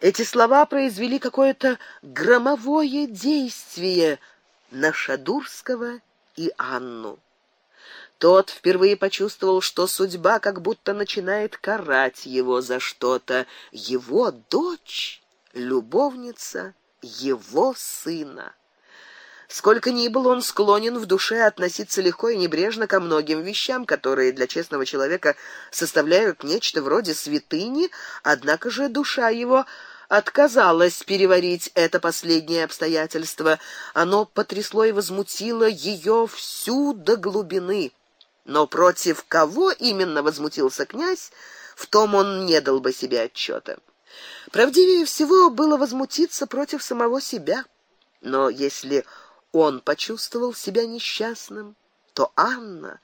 Эти слова произвели какое-то громовое действие на Шадурского и Анну. Тот впервые почувствовал, что судьба как будто начинает карать его за что-то. Его дочь любовница его сына. Сколько ни был он склонен в душе относиться легко и небрежно ко многим вещам, которые для честного человека составляют нечто вроде святыни, однако же душа его отказалась переварить это последнее обстоятельство. Оно потрясло и возмутило ее всю до глубины. Но против кого именно возмутился князь, в том он не дал бы себе отчета. Правдивее всего было возмутиться против самого себя. Но если он почувствовал себя несчастным, то Анна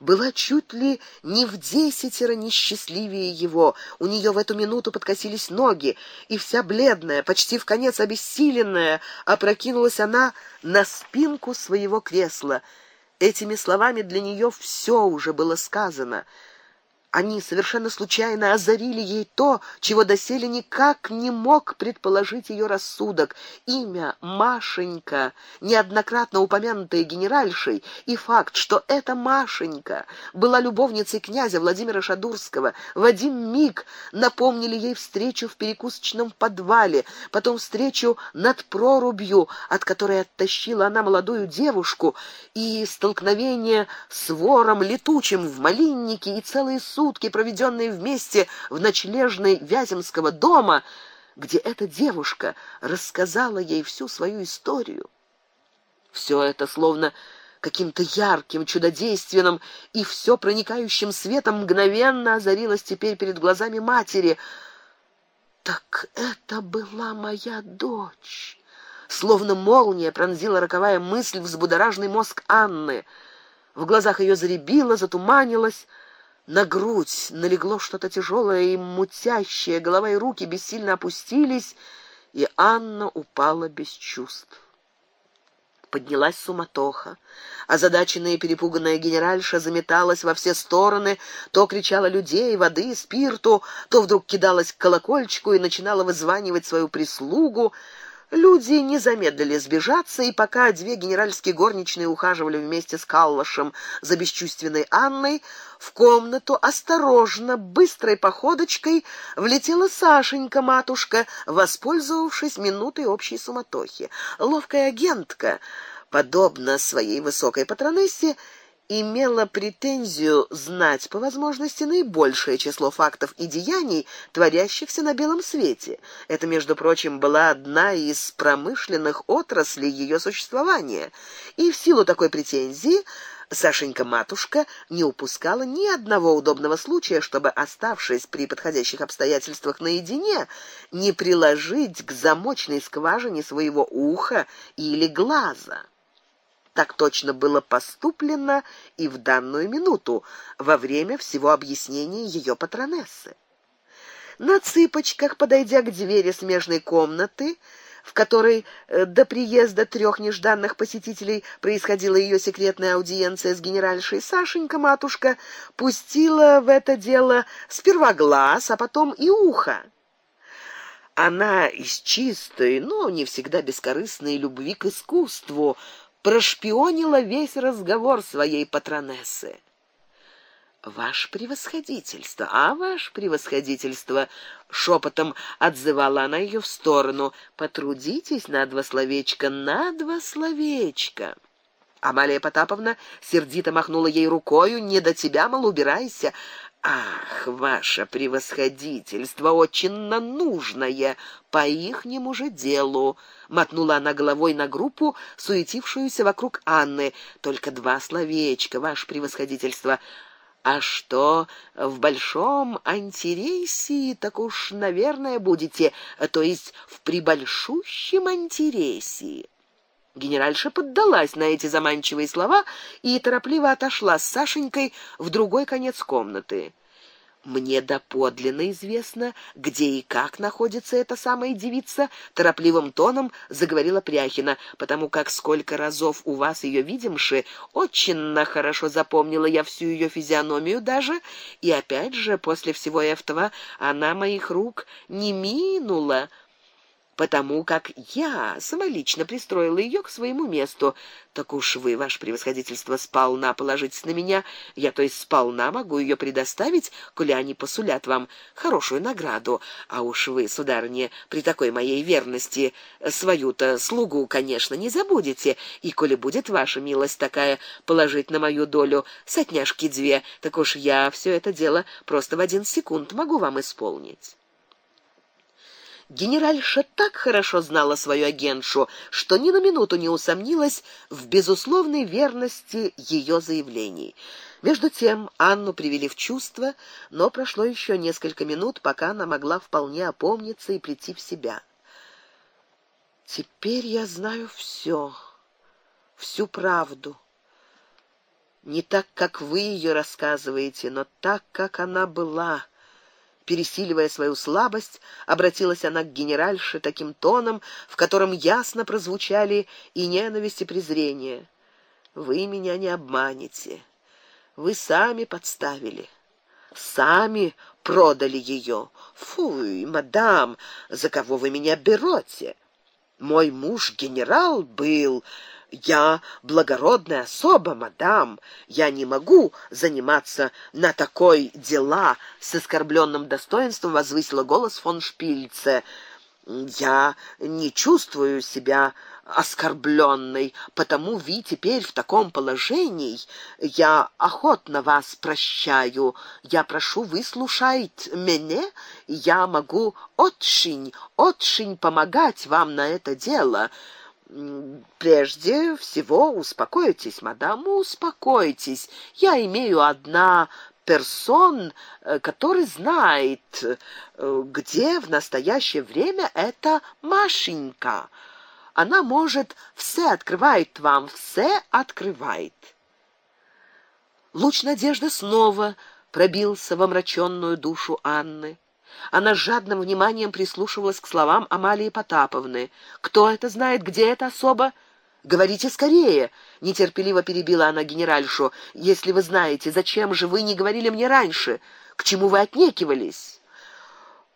была чуть ли не в десятеро несчастливее его. У нее в эту минуту подкосились ноги, и вся бледная, почти в конец обессиленная, опрокинулась она на спинку своего кресла. Этими словами для нее все уже было сказано. Они совершенно случайно озарили ей то, чего доселе никак не мог предположить ее рассудок. Имя Машенька, неоднократно упомянутое генеральшей, и факт, что эта Машенька была любовницей князя Владимира Шадурского, в один миг напомнили ей встречу в перекусочном подвале, потом встречу над прорубью, от которой оттащила она молодую девушку, и столкновение с вором летучим в малиннике и целые сутки, проведенные вместе в ночлежной Вяземского дома, где эта девушка рассказала ей всю свою историю. Все это словно каким-то ярким, чудодейственным и все проникающим светом мгновенно озарилось теперь перед глазами матери. Так это была моя дочь. Словно молния пронзила роковая мысль взбудораженный мозг Анны. В глазах ее заребило, затуманилось, на грудь налегло что-то тяжелое и мутящее, голова и руки бессильно опустились, и Анна упала без чувств. Поднялась суматоха. Озадаченная и перепуганная генеральша заметалась во все стороны, то кричала людей, воды, спирту, то вдруг кидалась к колокольчику и начинала вызванивать свою прислугу. Люди не замедлили сбежаться, и пока две генеральские горничные ухаживали вместе с Каллашем за бесчувственной Анной, в комнату осторожно, быстрой походочкой влетела Сашенька матушка, воспользовавшись минутой общей суматохи. Ловкая агентка, подобно своей высокой патронессе, имела претензию знать по возможности наибольшее число фактов и деяний, творящихся на белом свете. Это, между прочим, была одна из промышленных отраслей ее существования. И в силу такой претензии Сашенька матушка не упускала ни одного удобного случая, чтобы, оставшись при подходящих обстоятельствах наедине, не приложить к замочной скважине своего уха или глаза. Так точно было поступлено и в данную минуту, во время всего объяснения ее патронессы. На цыпочках, подойдя к двери смежной комнаты, в которой э, до приезда трех нежданных посетителей происходила ее секретная аудиенция с генеральшей Сашенька матушка пустила в это дело сперва глаз, а потом и ухо. Она из чистой, но не всегда бескорыстной любви к искусству прошпионила весь разговор своей патронессы. Ваше превосходительство, а ваше превосходительство, шепотом отзывала она ее в сторону. Потрудитесь на два словечка, на два словечка. Амалия Потаповна сердито махнула ей рукою: "Не до тебя, мол, убирайся". Ах, ваше превосходительство, очень нужное по ихнему же делу, мотнула она головой на группу, суетившуюся вокруг Анны. Только два словечка, ваше превосходительство. А что в большом антирейсе, так уж, наверное, будете, то есть в прибольшущем антирейсе. Генеральша поддалась на эти заманчивые слова и торопливо отошла с Сашенькой в другой конец комнаты. Мне доподлинно известно, где и как находится эта самая девица, торопливым тоном заговорила Пряхина, потому как сколько разов у вас ее видимши, очень хорошо запомнила я всю ее физиономию даже, и опять же после всего этого она моих рук не минула потому как я самолично пристроила ее к своему месту. Так уж вы, ваше превосходительство, сполна положитесь на меня. Я, то есть, сполна могу ее предоставить, коли они посулят вам хорошую награду. А уж вы, сударыня, при такой моей верности свою-то слугу, конечно, не забудете. И коли будет ваша милость такая положить на мою долю сотняшки две, так уж я все это дело просто в один секунд могу вам исполнить. Генеральша так хорошо знала свою агентшу, что ни на минуту не усомнилась в безусловной верности ее заявлений. Между тем Анну привели в чувство, но прошло еще несколько минут, пока она могла вполне опомниться и прийти в себя. Теперь я знаю все, всю правду. Не так, как вы ее рассказываете, но так, как она была пересиливая свою слабость, обратилась она к генеральше таким тоном, в котором ясно прозвучали и ненависть, и презрение. Вы меня не обманете. Вы сами подставили, сами продали ее. Фуй, мадам, за кого вы меня берете? Мой муж генерал был я благородная особа, мадам. Я не могу заниматься на такой дела, с оскорбленным достоинством возвысила голос фон Шпильце. Я не чувствую себя оскорбленной, потому вы теперь в таком положении. Я охотно вас прощаю. Я прошу выслушать меня, я могу очень, очень помогать вам на это дело. Прежде всего, успокойтесь, мадам, успокойтесь. Я имею одна персон, э, который знает, э, где в настоящее время эта Машенька. Она может все открывает вам, все открывает. Луч надежды снова пробился в омраченную душу Анны. Она с жадным вниманием прислушивалась к словам Амалии Потаповны. Кто это знает, где эта особа? Говорите скорее, нетерпеливо перебила она генеральшу. Если вы знаете, зачем же вы не говорили мне раньше? К чему вы отнекивались?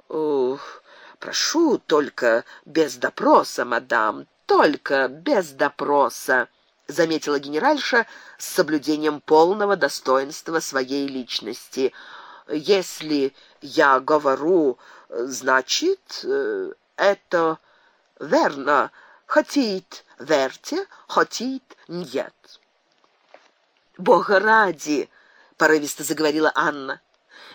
Ох, прошу только без допроса, мадам, только без допроса, заметила генеральша с соблюдением полного достоинства своей личности. Если я говорю, значит, э, это верно. Хотите верьте, хотите нет. Бога ради, порывисто заговорила Анна.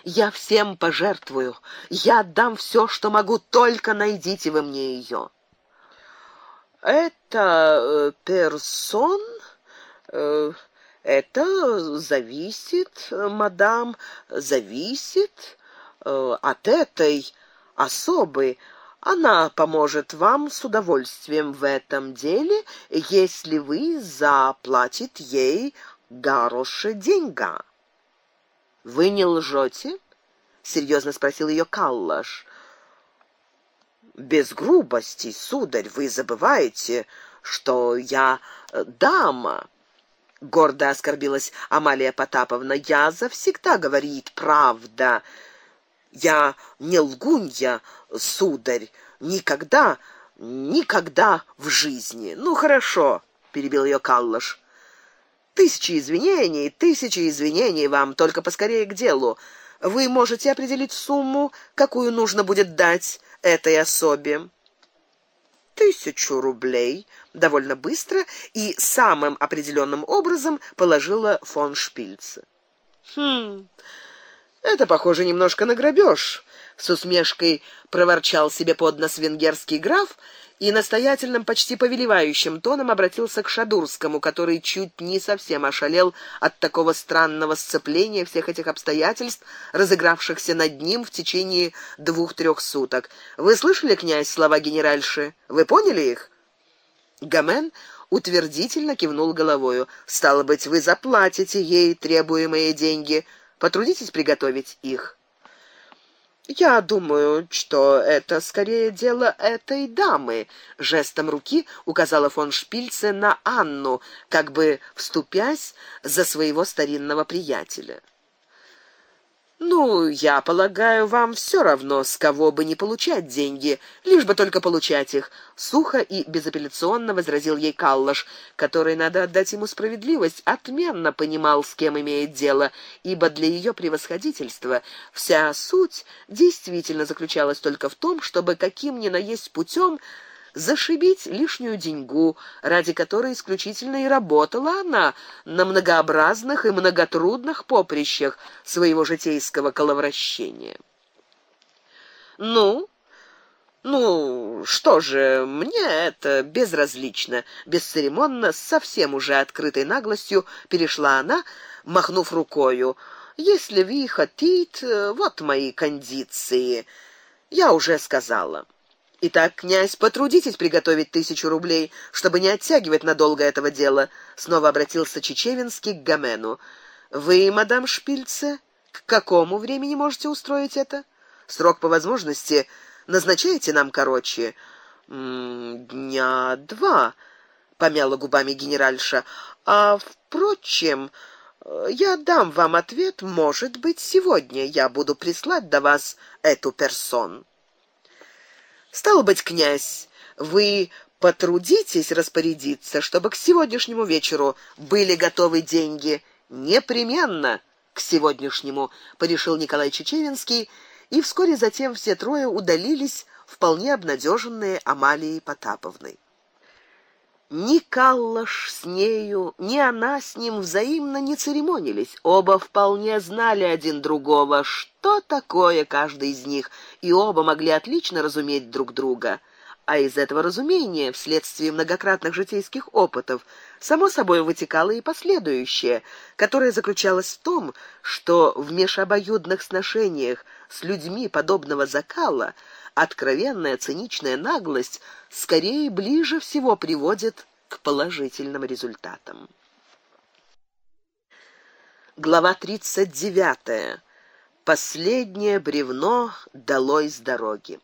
Я всем пожертвую. Я отдам все, что могу, только найдите вы мне ее. Это э, персон э, это зависит, мадам, зависит э, от этой особы. Она поможет вам с удовольствием в этом деле, если вы заплатите ей хорошие деньга. Вы не лжете? серьезно спросил ее Каллаш. Без грубости, сударь, вы забываете, что я дама гордо оскорбилась Амалия Потаповна. Я завсегда говорит правда. Я не лгунья, сударь, никогда, никогда в жизни. Ну хорошо, перебил ее Каллаш. Тысячи извинений, тысячи извинений вам, только поскорее к делу. Вы можете определить сумму, какую нужно будет дать этой особе тысячу рублей довольно быстро и самым определенным образом положила фон Шпильце. Хм. Это похоже немножко на грабеж, с усмешкой проворчал себе под нос венгерский граф и настоятельным, почти повелевающим тоном обратился к Шадурскому, который чуть не совсем ошалел от такого странного сцепления всех этих обстоятельств, разыгравшихся над ним в течение двух-трех суток. Вы слышали, князь, слова генеральши? Вы поняли их? Гамен утвердительно кивнул головою. Стало быть, вы заплатите ей требуемые деньги. Потрудитесь приготовить их. Я думаю, что это скорее дело этой дамы, жестом руки указала фон Шпильце на Анну, как бы вступясь за своего старинного приятеля. Ну, я полагаю, вам все равно, с кого бы не получать деньги, лишь бы только получать их, сухо и безапелляционно возразил ей Каллаш, который надо отдать ему справедливость, отменно понимал, с кем имеет дело, ибо для ее превосходительства вся суть действительно заключалась только в том, чтобы каким ни на есть путем зашибить лишнюю деньгу, ради которой исключительно и работала она на многообразных и многотрудных поприщах своего житейского коловращения. Ну, ну, что же, мне это безразлично, бесцеремонно, совсем уже открытой наглостью перешла она, махнув рукою. Если вы хотите, вот мои кондиции. Я уже сказала. Итак, князь, потрудитесь приготовить тысячу рублей, чтобы не оттягивать надолго этого дела. Снова обратился Чечевинский к Гамену. Вы, мадам Шпильце, к какому времени можете устроить это? Срок по возможности назначайте нам короче. М дня два, помяла губами генеральша. А впрочем, я дам вам ответ, может быть, сегодня. Я буду прислать до вас эту персон. Стал быть, князь, вы потрудитесь распорядиться, чтобы к сегодняшнему вечеру были готовы деньги непременно к сегодняшнему, порешил Николай Чечевинский, и вскоре затем все трое удалились, вполне обнадеженные Амалией Потаповной. Ни Каллаш с нею, ни она с ним взаимно не церемонились. Оба вполне знали один другого, что такое каждый из них, и оба могли отлично разуметь друг друга. А из этого разумения, вследствие многократных житейских опытов, само собой вытекало и последующее, которое заключалось в том, что в межобоюдных сношениях с людьми подобного закала откровенная циничная наглость скорее ближе всего приводит к положительным результатам. Глава 39. Последнее бревно долой с дороги.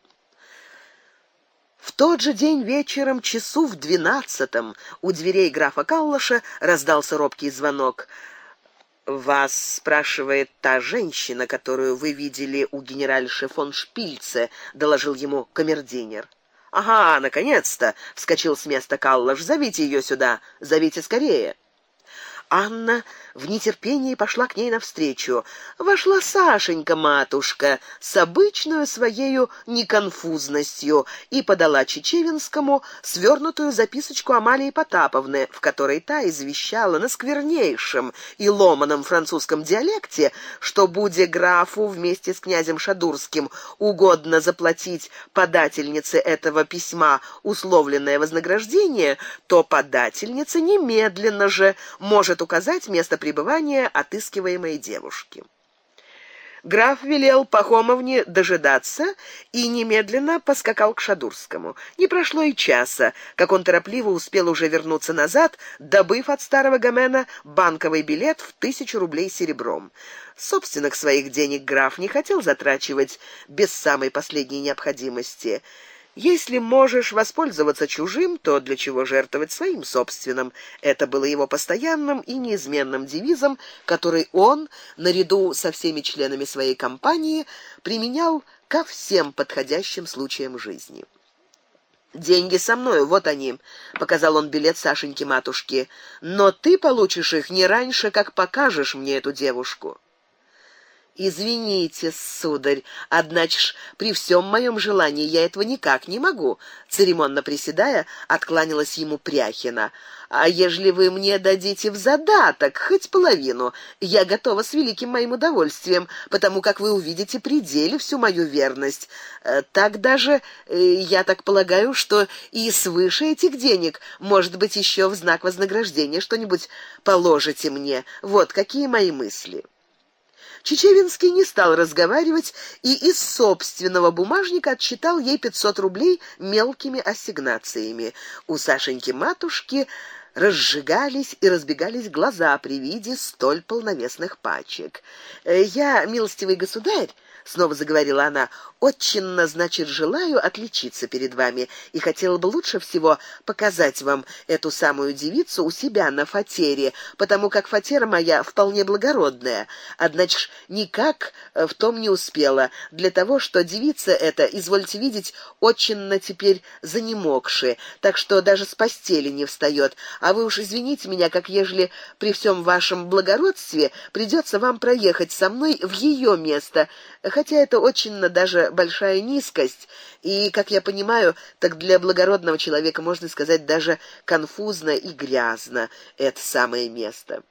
В тот же день вечером, часу в двенадцатом, у дверей графа Каллаша раздался робкий звонок. Вас спрашивает та женщина, которую вы видели у генеральши фон Шпильце, доложил ему камердинер. Ага, наконец-то, вскочил с места Каллаш. Зовите ее сюда, зовите скорее. Анна в нетерпении пошла к ней навстречу. Вошла Сашенька, матушка, с обычной своей неконфузностью и подала Чечевинскому свернутую записочку Амалии Потаповны, в которой та извещала на сквернейшем и ломаном французском диалекте, что буде графу вместе с князем Шадурским угодно заплатить подательнице этого письма условленное вознаграждение, то подательница немедленно же может указать место пребывания отыскиваемой девушки. Граф велел Пахомовне дожидаться и немедленно поскакал к Шадурскому. Не прошло и часа, как он торопливо успел уже вернуться назад, добыв от старого гамена банковый билет в тысячу рублей серебром. Собственных своих денег граф не хотел затрачивать без самой последней необходимости. Если можешь воспользоваться чужим, то для чего жертвовать своим собственным? Это было его постоянным и неизменным девизом, который он, наряду со всеми членами своей компании, применял ко всем подходящим случаям жизни. Деньги со мной, вот они, показал он билет Сашеньке матушке. Но ты получишь их не раньше, как покажешь мне эту девушку. Извините, сударь, однако ж при всем моем желании я этого никак не могу, церемонно приседая, откланялась ему Пряхина. А ежели вы мне дадите в задаток хоть половину, я готова с великим моим удовольствием, потому как вы увидите пределе всю мою верность. Э, так даже э, я так полагаю, что и свыше этих денег, может быть, еще в знак вознаграждения что-нибудь положите мне. Вот какие мои мысли. Чечевинский не стал разговаривать и из собственного бумажника отсчитал ей 500 рублей мелкими ассигнациями. У Сашеньки матушки разжигались и разбегались глаза при виде столь полновесных пачек. «Э, я, милостивый государь, снова заговорила она. Очень, значит, желаю отличиться перед вами и хотела бы лучше всего показать вам эту самую девицу у себя на фатере, потому как фатера моя вполне благородная. Однако ж никак э, в том не успела, для того, что девица эта, извольте видеть, на теперь занемогшая, так что даже с постели не встает. А вы уж извините меня, как ежели при всем вашем благородстве придется вам проехать со мной в ее место, хотя это очень даже большая низкость, и, как я понимаю, так для благородного человека можно сказать даже конфузно и грязно это самое место.